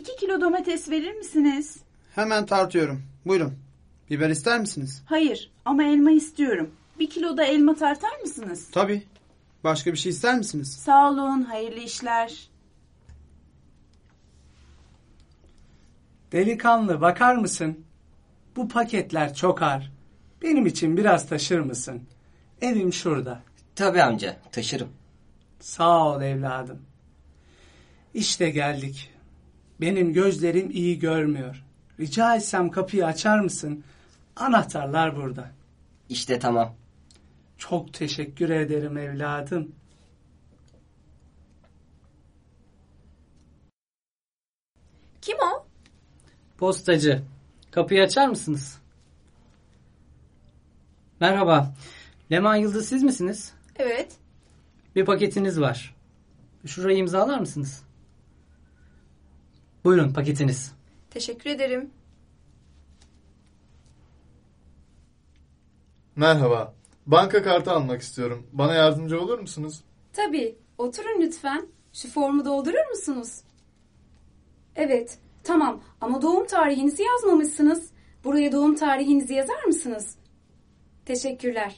İki kilo domates verir misiniz? Hemen tartıyorum. Buyurun. Biber ister misiniz? Hayır ama elma istiyorum. Bir kilo da elma tartar mısınız? Tabii. Başka bir şey ister misiniz? Sağ olun, hayırlı işler. Delikanlı bakar mısın? Bu paketler çok ağır. Benim için biraz taşır mısın? Evim şurada. Tabii amca taşırım. Sağ ol evladım. İşte geldik. Benim gözlerim iyi görmüyor. Rica etsem kapıyı açar mısın? Anahtarlar burada. İşte tamam. Çok teşekkür ederim evladım. Kim o? Postacı. Kapıyı açar mısınız? Merhaba. Leman Yıldız siz misiniz? Evet. Bir paketiniz var. Şurayı imzalar mısınız? Buyurun paketiniz. Teşekkür ederim. Merhaba. Banka kartı almak istiyorum. Bana yardımcı olur musunuz? Tabii. Oturun lütfen. Şu formu doldurur musunuz? Evet. Tamam ama doğum tarihinizi yazmamışsınız. Buraya doğum tarihinizi yazar mısınız? Teşekkürler.